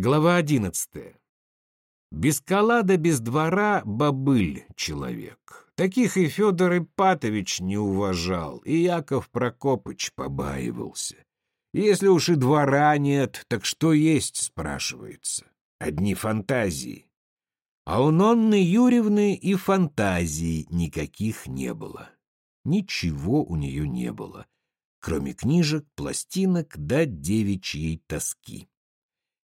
Глава одиннадцатая. Без колада, без двора бобыль человек. Таких и Федор Ипатович не уважал, и Яков Прокопыч побаивался. Если уж и двора нет, так что есть, спрашивается. Одни фантазии. А у Нонны Юрьевны и фантазий никаких не было. Ничего у нее не было, кроме книжек, пластинок да девичьей тоски.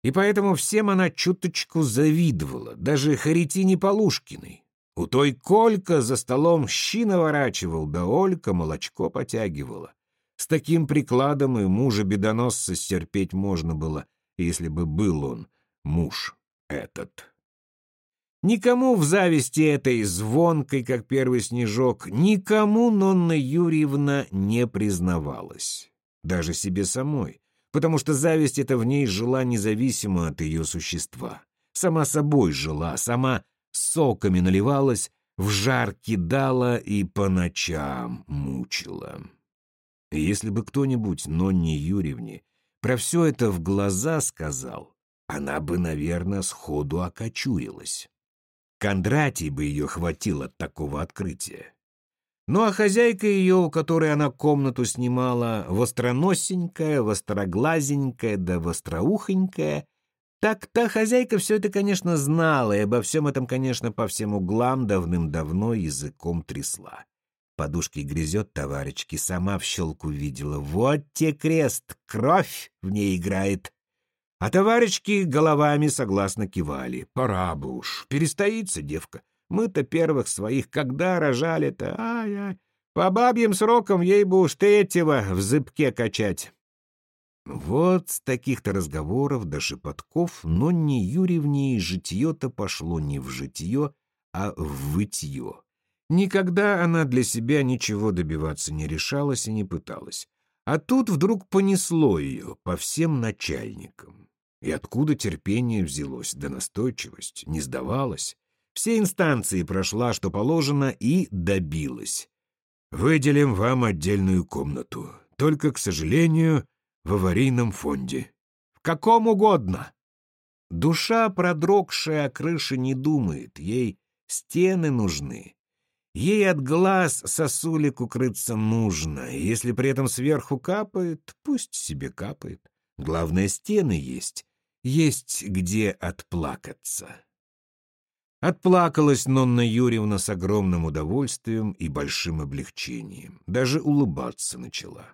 И поэтому всем она чуточку завидовала, даже Харитине Полушкиной. У той Колька за столом щи наворачивал, да Олька молочко потягивала. С таким прикладом и мужа бедоносца стерпеть можно было, если бы был он, муж этот. Никому в зависти этой звонкой, как первый снежок, никому Нонна Юрьевна не признавалась. Даже себе самой потому что зависть эта в ней жила независимо от ее существа. Сама собой жила, сама соками наливалась, в жар кидала и по ночам мучила. Если бы кто-нибудь, но не Юрьевне, про все это в глаза сказал, она бы, наверное, сходу окочурилась. Кондратий бы ее хватило от такого открытия. Ну а хозяйка ее, у которой она комнату снимала, востроносенькая, востроглазенькая да востроухонькая, так та хозяйка все это, конечно, знала, и обо всем этом, конечно, по всем углам давным-давно языком трясла. Подушки грызет товарищки, сама в щелку видела. Вот те крест, кровь в ней играет. А товарищки головами согласно кивали. Пора бы уж, перестоится девка. Мы-то первых своих когда рожали-то? Ай-ай, по бабьим срокам ей бы уж третьего в зыбке качать. Вот с таких-то разговоров до шепотков, но не Юрьевне и житье-то пошло не в житье, а в вытье. Никогда она для себя ничего добиваться не решалась и не пыталась. А тут вдруг понесло ее по всем начальникам. И откуда терпение взялось, да настойчивость, не сдавалась. Все инстанции прошла, что положено, и добилась. Выделим вам отдельную комнату. Только, к сожалению, в аварийном фонде. В каком угодно. Душа, продрогшая о крыше, не думает. Ей стены нужны. Ей от глаз сосулек укрыться нужно. Если при этом сверху капает, пусть себе капает. Главное, стены есть. Есть где отплакаться. Отплакалась Нонна Юрьевна с огромным удовольствием и большим облегчением. Даже улыбаться начала.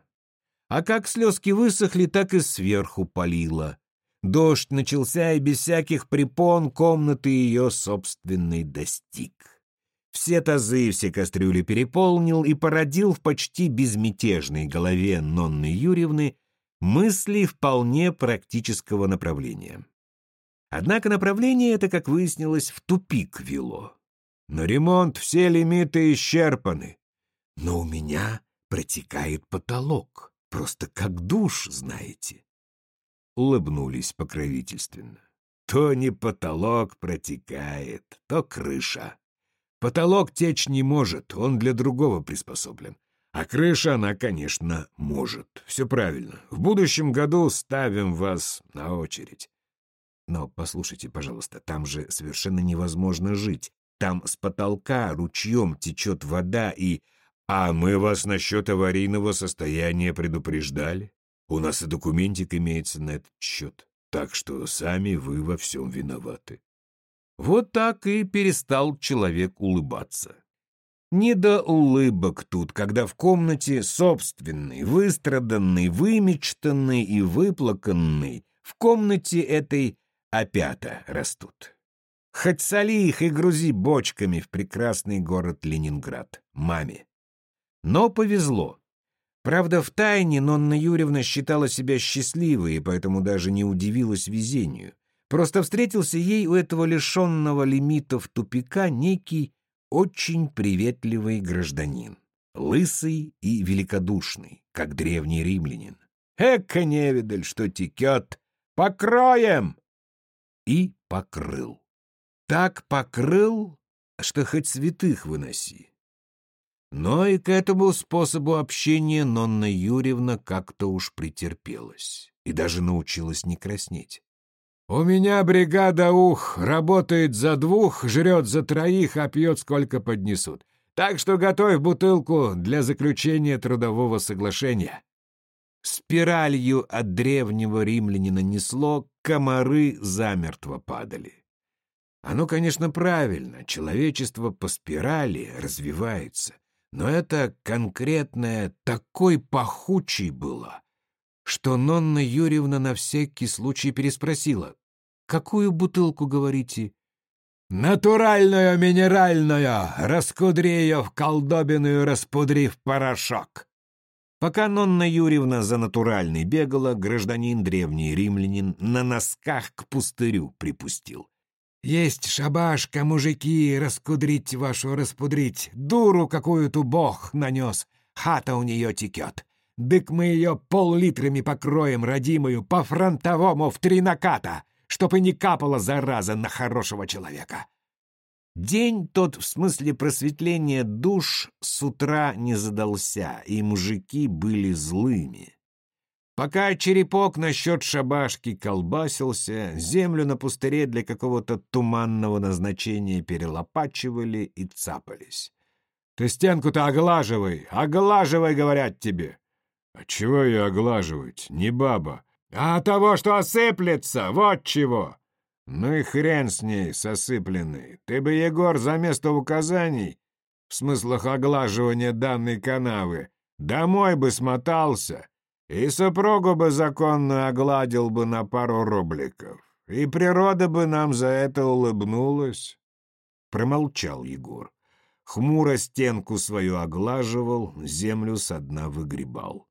А как слезки высохли, так и сверху полила. Дождь начался, и без всяких препон комнаты ее собственной достиг. Все тазы, все кастрюли переполнил и породил в почти безмятежной голове Нонны Юрьевны мысли вполне практического направления. Однако направление это, как выяснилось, в тупик вело. На ремонт все лимиты исчерпаны. Но у меня протекает потолок, просто как душ, знаете. Улыбнулись покровительственно. То не потолок протекает, то крыша. Потолок течь не может, он для другого приспособлен. А крыша она, конечно, может. Все правильно. В будущем году ставим вас на очередь. Но послушайте, пожалуйста, там же совершенно невозможно жить. Там с потолка ручьем течет вода и... А мы вас насчет аварийного состояния предупреждали. У нас и документик имеется на этот счет. Так что сами вы во всем виноваты. Вот так и перестал человек улыбаться. Не до улыбок тут, когда в комнате собственный, выстраданный, вымечтанный и выплаканный, в комнате этой опята растут. Хоть соли их и грузи бочками в прекрасный город Ленинград, маме. Но повезло. Правда, в тайне Нонна Юрьевна считала себя счастливой и поэтому даже не удивилась везению. Просто встретился ей у этого лишенного лимитов тупика некий очень приветливый гражданин, лысый и великодушный, как древний римлянин. «Эка невидаль, что текет! Покроем!» И покрыл. Так покрыл, что хоть святых выноси. Но и к этому способу общения Нонна Юрьевна как-то уж претерпелась и даже научилась не краснеть. «У меня бригада ух, работает за двух, жрет за троих, а пьет сколько поднесут. Так что готовь бутылку для заключения трудового соглашения». Спиралью от древнего римлянина несло, комары замертво падали. Оно, конечно, правильно, человечество по спирали развивается, но это конкретное такой пахучей было, что Нонна Юрьевна на всякий случай переспросила. «Какую бутылку, говорите?» «Натуральную минеральную! Раскудри ее в колдобину и распудри в порошок!» Пока Нонна Юрьевна за натуральной бегала, гражданин древний римлянин на носках к пустырю припустил. «Есть шабашка, мужики, раскудрить вашу распудрить, дуру какую-то бог нанес, хата у нее текет. Дык мы ее пол-литрами покроем, родимую, по-фронтовому в три наката, чтоб и не капала зараза на хорошего человека». День тот, в смысле просветления душ, с утра не задался, и мужики были злыми. Пока черепок насчет шабашки колбасился, землю на пустыре для какого-то туманного назначения перелопачивали и цапались. «Ты стенку-то оглаживай! Оглаживай, говорят тебе!» «А чего ее оглаживать? Не баба!» «А того, что осыплется! Вот чего!» «Ну и хрен с ней, сосыпленный. Ты бы, Егор, за место указаний, в смыслах оглаживания данной канавы, домой бы смотался и супругу бы законно огладил бы на пару рубликов, и природа бы нам за это улыбнулась». Промолчал Егор. Хмуро стенку свою оглаживал, землю со дна выгребал.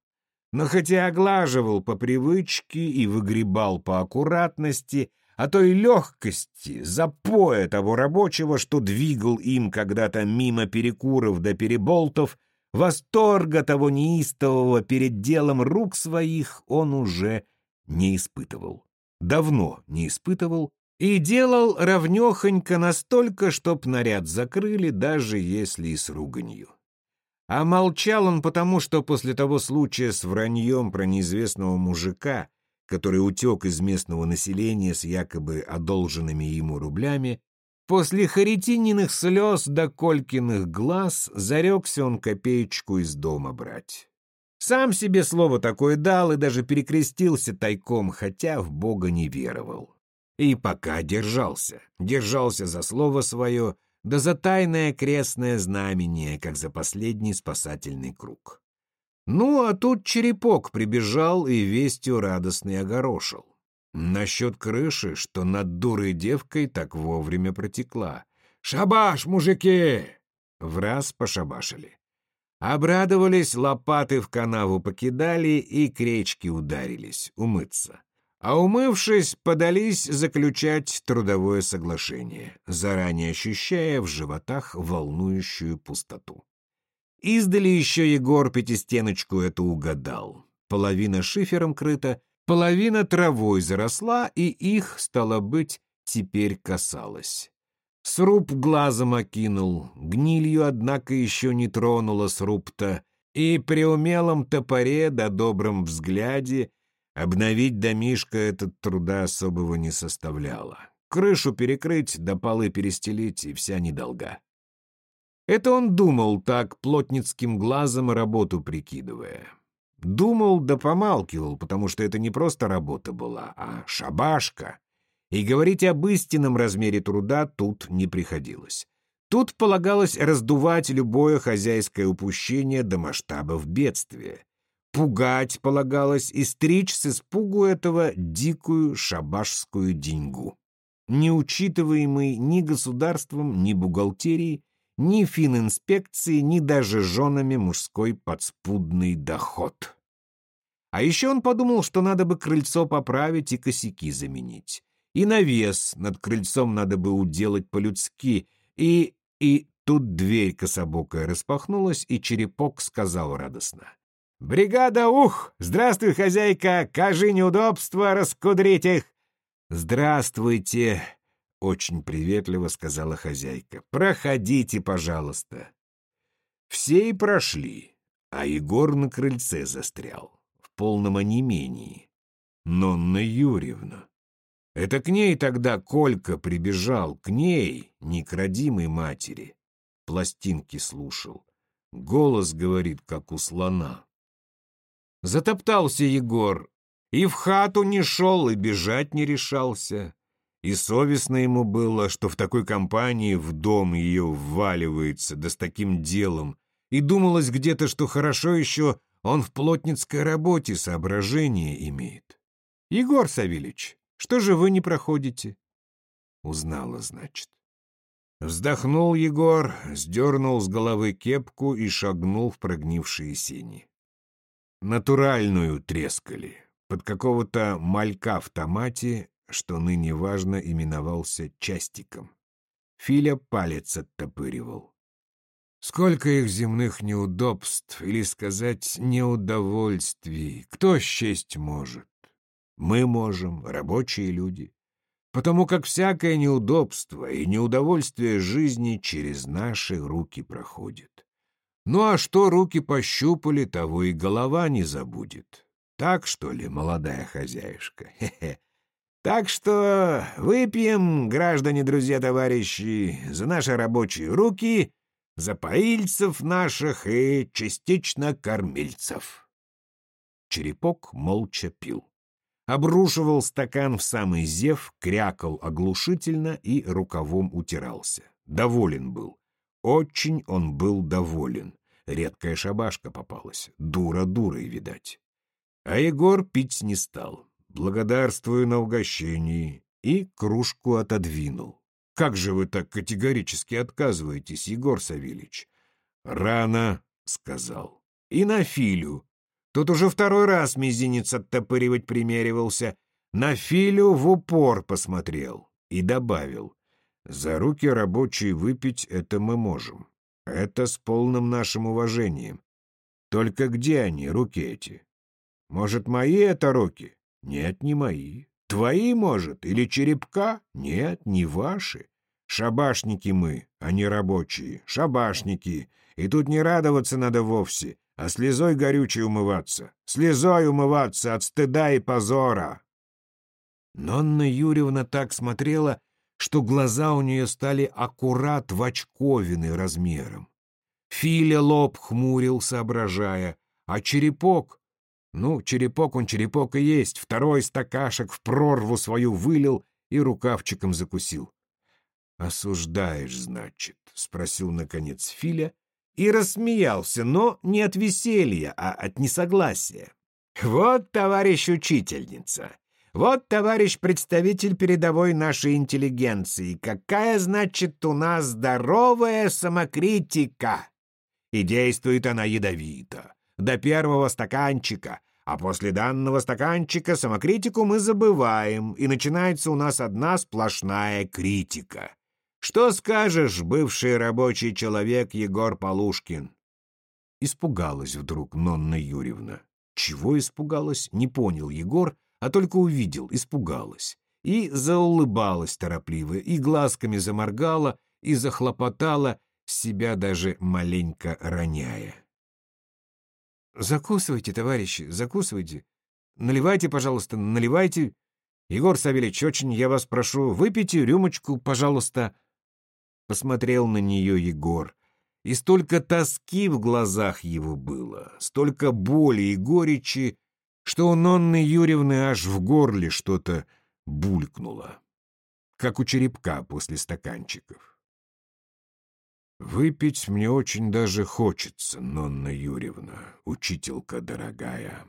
Но хотя оглаживал по привычке и выгребал по аккуратности, о той легкости, запоя того рабочего, что двигал им когда-то мимо перекуров до переболтов, восторга того неистового перед делом рук своих он уже не испытывал. Давно не испытывал и делал равнехонько настолько, чтоб наряд закрыли, даже если и с руганью. А молчал он потому, что после того случая с враньем про неизвестного мужика который утек из местного населения с якобы одолженными ему рублями, после Харитининых слез до Колькиных глаз зарекся он копеечку из дома брать. Сам себе слово такое дал и даже перекрестился тайком, хотя в Бога не веровал. И пока держался, держался за слово свое, да за тайное крестное знамение, как за последний спасательный круг. Ну, а тут черепок прибежал и вестью радостный огорошил. Насчет крыши, что над дурой девкой так вовремя протекла. «Шабаш, мужики!» В раз пошабашили. Обрадовались, лопаты в канаву покидали и к речке ударились, умыться. А умывшись, подались заключать трудовое соглашение, заранее ощущая в животах волнующую пустоту. Издали еще Егор пятистеночку эту угадал. Половина шифером крыта, половина травой заросла, и их, стало быть, теперь касалось. Сруб глазом окинул, гнилью, однако, еще не тронула сруб-то, и при умелом топоре да добром взгляде обновить домишко этот труда особого не составляло. Крышу перекрыть, да полы перестелить, и вся недолга. Это он думал так, плотницким глазом работу прикидывая. Думал да помалкивал, потому что это не просто работа была, а шабашка. И говорить об истинном размере труда тут не приходилось. Тут полагалось раздувать любое хозяйское упущение до масштабов бедствия. Пугать полагалось и стричь с испугу этого дикую шабашскую деньгу, не учитываемый ни государством, ни бухгалтерией, ни фининспекции, ни даже женами мужской подспудный доход. А еще он подумал, что надо бы крыльцо поправить и косяки заменить. И навес над крыльцом надо бы уделать по-людски. И... и тут дверь кособокая распахнулась, и черепок сказал радостно. «Бригада, ух! Здравствуй, хозяйка! Кажи неудобства, раскудрить их!» «Здравствуйте!» — очень приветливо сказала хозяйка. «Проходите, пожалуйста». Все и прошли, а Егор на крыльце застрял, в полном онемении. Нонна Юрьевна. Это к ней тогда Колька прибежал, к ней, не к родимой матери. Пластинки слушал. Голос говорит, как у слона. Затоптался Егор, и в хату не шел, и бежать не решался. И совестно ему было, что в такой компании в дом ее вваливается, да с таким делом. И думалось где-то, что хорошо еще он в плотницкой работе соображение имеет. «Егор Савельич, что же вы не проходите?» Узнала, значит. Вздохнул Егор, сдернул с головы кепку и шагнул в прогнившие сени. Натуральную трескали, под какого-то малька в томате, что ныне важно именовался частиком. Филя палец оттопыривал. Сколько их земных неудобств, или сказать, неудовольствий, кто счесть может? Мы можем, рабочие люди, потому как всякое неудобство и неудовольствие жизни через наши руки проходит. Ну а что руки пощупали, того и голова не забудет. Так, что ли, молодая хозяюшка? Хе-хе. Так что выпьем, граждане, друзья, товарищи, за наши рабочие руки за поильцев наших и частично кормильцев. Черепок молча пил. Обрушивал стакан в самый зев, крякал оглушительно и рукавом утирался. Доволен был. Очень он был доволен. Редкая шабашка попалась. Дура дурой, видать. А Егор пить не стал. Благодарствую на угощении. И кружку отодвинул. Как же вы так категорически отказываетесь, Егор Савельич? Рано, сказал. И на Филю. Тут уже второй раз мизинец оттопыривать примеривался. На Филю в упор посмотрел и добавил. За руки рабочие выпить это мы можем. Это с полным нашим уважением. Только где они, руки эти? Может, мои это руки? Нет, не мои. Твои, может, или черепка? Нет, не ваши. Шабашники мы, а не рабочие. Шабашники. И тут не радоваться надо вовсе, а слезой горючей умываться. Слезой умываться от стыда и позора. Нонна Юрьевна так смотрела, что глаза у нее стали аккурат в очковины размером. Филя лоб хмурил, соображая, а черепок ну, черепок он черепок и есть. Второй стакашек в прорву свою вылил и рукавчиком закусил. «Осуждаешь, значит?» — спросил, наконец, Филя и рассмеялся, но не от веселья, а от несогласия. «Вот, товарищ учительница, вот, товарищ представитель передовой нашей интеллигенции, какая, значит, у нас здоровая самокритика!» И действует она ядовито, до первого стаканчика, а после данного стаканчика самокритику мы забываем, и начинается у нас одна сплошная критика. Что скажешь, бывший рабочий человек Егор Полушкин? Испугалась вдруг Нонна Юрьевна. Чего испугалась, не понял Егор, а только увидел, испугалась. И заулыбалась торопливо, и глазками заморгала, и захлопотала, себя даже маленько роняя. «Закусывайте, товарищи, закусывайте. Наливайте, пожалуйста, наливайте. Егор Савельевич, очень я вас прошу, выпейте рюмочку, пожалуйста». Посмотрел на нее Егор. И столько тоски в глазах его было, столько боли и горечи, что у Нонны Юрьевны аж в горле что-то булькнуло, как у черепка после стаканчиков. Выпить мне очень даже хочется, Нонна Юрьевна, учителька дорогая.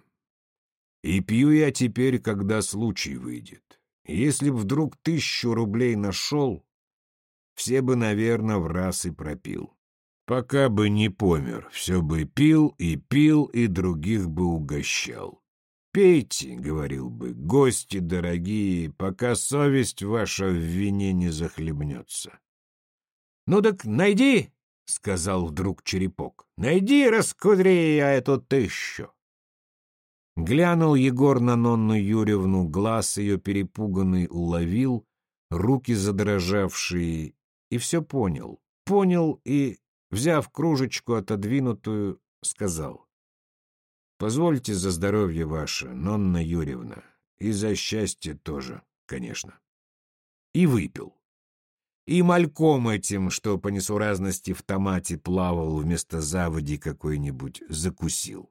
И пью я теперь, когда случай выйдет. Если б вдруг тысячу рублей нашел, все бы, наверное, в раз и пропил. Пока бы не помер, все бы пил и пил, и других бы угощал. «Пейте», — говорил бы, — «гости дорогие, пока совесть ваша в вине не захлебнется». «Ну так найди!» — сказал вдруг черепок. «Найди, раскудри я эту тысячу!» Глянул Егор на Нонну Юрьевну, глаз ее перепуганный уловил, руки задрожавшие, и все понял. Понял и, взяв кружечку отодвинутую, сказал. «Позвольте за здоровье ваше, Нонна Юрьевна, и за счастье тоже». конечно. И выпил. И мальком этим, что по несуразности в томате плавал вместо заводи какой-нибудь, закусил.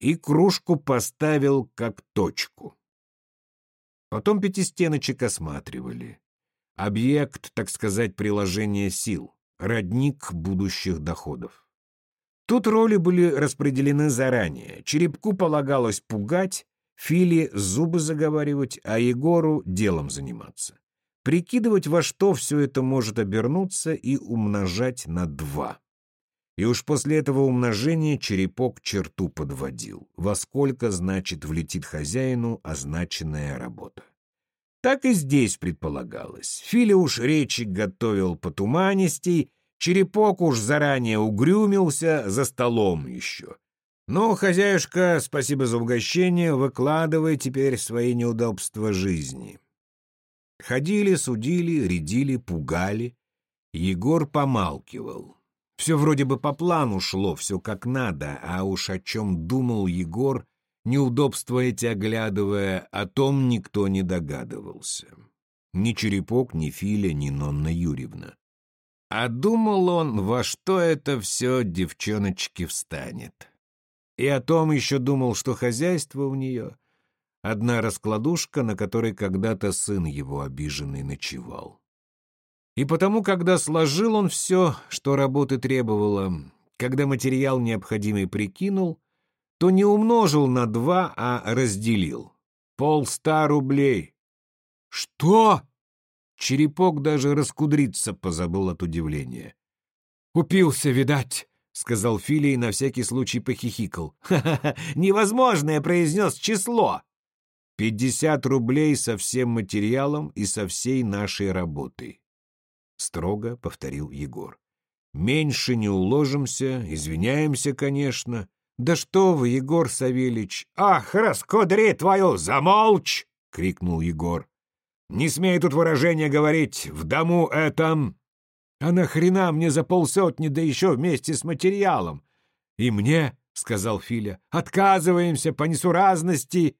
И кружку поставил как точку. Потом пятистеночек осматривали. Объект, так сказать, приложения сил, родник будущих доходов. Тут роли были распределены заранее. Черепку полагалось пугать, Филе зубы заговаривать, а Егору делом заниматься. Прикидывать, во что все это может обернуться и умножать на два. И уж после этого умножения черепок черту подводил, во сколько, значит, влетит хозяину означенная работа. Так и здесь предполагалось. Филя уж речи готовил по туманистей, черепок уж заранее угрюмился за столом еще. «Ну, хозяюшка, спасибо за угощение, выкладывай теперь свои неудобства жизни». Ходили, судили, рядили, пугали. Егор помалкивал. Все вроде бы по плану шло, все как надо, а уж о чем думал Егор, неудобства эти оглядывая, о том никто не догадывался. Ни Черепок, ни Филя, ни Нонна Юрьевна. А думал он, во что это все девчоночки встанет. И о том еще думал, что хозяйство у нее — одна раскладушка, на которой когда-то сын его обиженный ночевал. И потому, когда сложил он все, что работы требовало, когда материал необходимый прикинул, то не умножил на два, а разделил. Полста рублей. «Что?» Черепок даже раскудриться позабыл от удивления. «Упился, видать», — сказал Филий и на всякий случай похихикал. «Ха-ха-ха! Невозможное произнес число!» «Пятьдесят рублей со всем материалом и со всей нашей работой. — строго повторил Егор. «Меньше не уложимся, извиняемся, конечно. Да что вы, Егор Савельич! Ах, раскудри твою, замолчь!» — крикнул Егор. «Не смей тут выражение говорить, в дому этом...» «А нахрена мне за полсотни, да еще вместе с материалом?» «И мне?» — сказал Филя. «Отказываемся по несуразности!»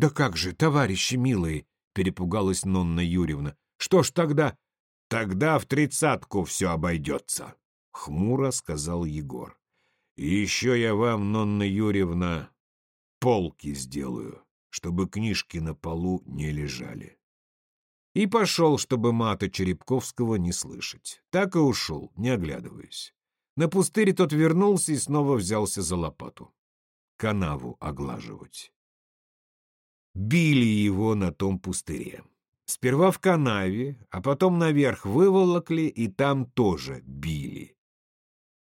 «Да как же, товарищи милые!» — перепугалась Нонна Юрьевна. «Что ж тогда? Тогда в тридцатку все обойдется, — хмуро сказал Егор. Еще я вам, Нонна Юрьевна, полки сделаю, чтобы книжки на полу не лежали. И пошел, чтобы мата Черепковского не слышать. Так и ушел, не оглядываясь. На пустыре тот вернулся и снова взялся за лопату. Канаву оглаживать. Били его на том пустыре. Сперва в канаве, а потом наверх выволокли и там тоже били.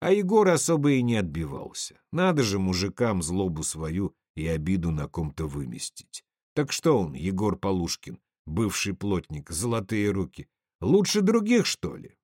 А Егор особо и не отбивался. Надо же мужикам злобу свою и обиду на ком-то выместить. Так что он, Егор Полушкин, бывший плотник, золотые руки, лучше других, что ли?